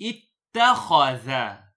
اتخذ.